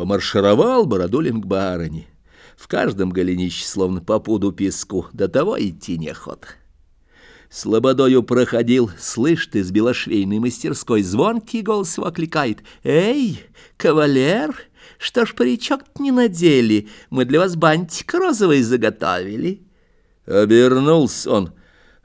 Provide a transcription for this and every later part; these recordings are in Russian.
Помаршировал Бородулин к барыне. В каждом голенище словно по пуду песку, до того идти неохота. Слободою проходил, слышит из белошвейной мастерской звонкий голос его окликает. «Эй, кавалер, что ж паричок не надели? Мы для вас бантик розовый заготовили». Обернулся он,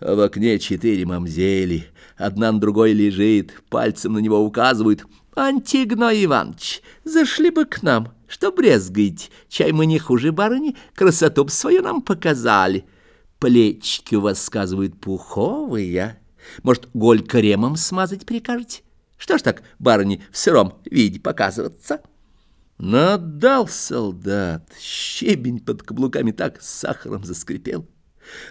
а в окне четыре мамзели. Одна на другой лежит, пальцем на него указывают. «Антигной Иванович, зашли бы к нам, что брезгаете? Чай мы не хуже барыни, красоту б свою нам показали». Плечики у вас, сказывают, пуховые. Может, голь кремом смазать прикажете? Что ж так, барыни, в сыром виде показываться?» Надал солдат, щебень под каблуками так сахаром заскрипел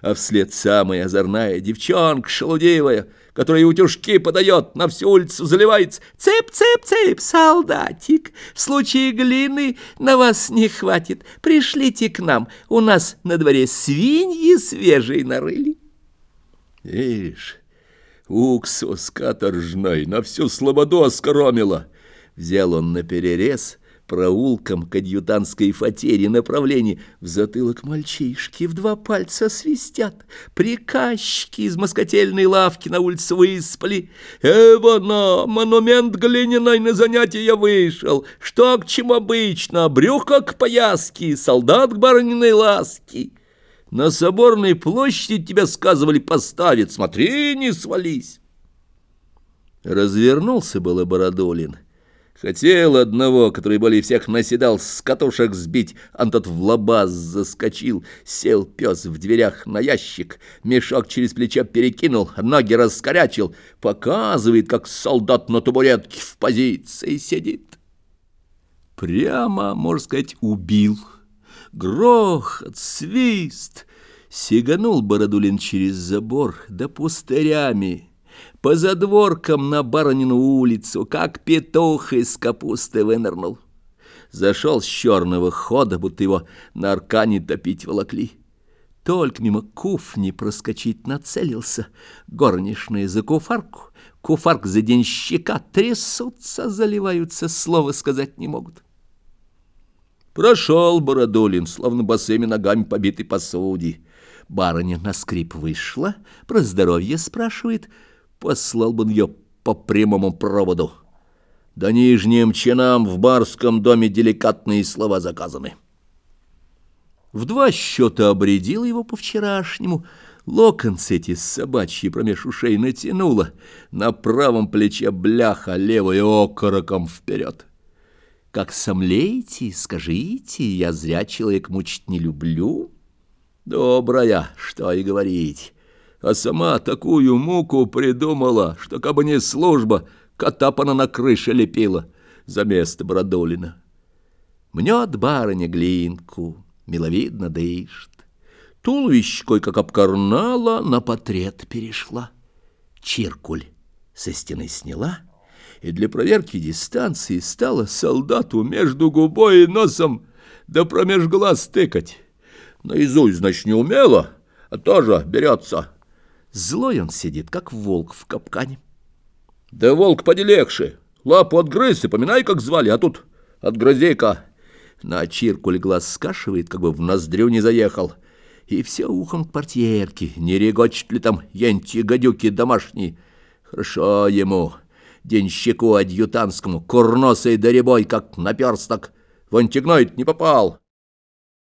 а вслед самая озорная девчонка шелудивая, которая утюжки подает, на всю улицу заливается. «Цып, цып, цып, солдатик, в случае глины на вас не хватит, пришлите к нам, у нас на дворе свиньи свежие нарыли». Ишь, уксус каторжной на всю слободу оскоромила. Взял он на перерез — проулком к адъютантской фатере направлении. В затылок мальчишки в два пальца свистят. Приказчики из москотельной лавки на улице выспали. «Эвана, монумент глиняной на занятие вышел. Что к чему обычно? Брюхо к пояске, солдат к барыниной ласке». На соборной площади тебя сказывали поставить, смотри, не свались. Развернулся было Бородулин — Хотел одного, который более всех наседал, с катушек сбить, а тот в лобаз заскочил, сел пес в дверях на ящик, мешок через плечо перекинул, ноги раскорячил, показывает, как солдат на табуретке в позиции сидит. Прямо, можно сказать, убил. Грохот, свист. Сиганул Бородулин через забор, да пустырями по задворкам на Баронину улицу, как петух из капусты вынырнул. Зашел с черного хода, будто его на аркане топить волокли. Только мимо куфни проскочить нацелился. Горничные за куфарку, куфарк за денщика трясутся, заливаются, слова сказать не могут. Прошел Бородулин, словно босыми ногами побитый посуди. Барыня на скрип вышла, про здоровье спрашивает — послал бы ее по прямому проводу. Да нижним чинам в барском доме деликатные слова заказаны. В два счета обредил его по-вчерашнему, локонцы эти собачьи промеж ушей натянула, на правом плече бляха, левой окороком вперед. Как сомлеете, скажите, я зря человек мучить не люблю. Добрая, что и говорить а сама такую муку придумала, что кабы не служба, катапана на крыше лепила за место Брадулина. Мнет барыня глинку, миловидно дышит. Туловище как обкорнала, на портрет перешла. Чиркуль со стены сняла и для проверки дистанции стала солдату между губой и носом да промеж глаз тыкать. Наизусть, значит, не умела, а тоже берется. Злой он сидит, как волк в капкане. Да волк поделегши, лапу отгрыз и поминай, как звали, а тут отгрызи-ка. На чиркуль глаз скашивает, как бы в ноздрю не заехал. И все ухом к портьерке, не регочет ли там янти-гадюки домашние. Хорошо ему, денщику адъютантскому, курносой доребой, как наперсток. В антигноид не попал.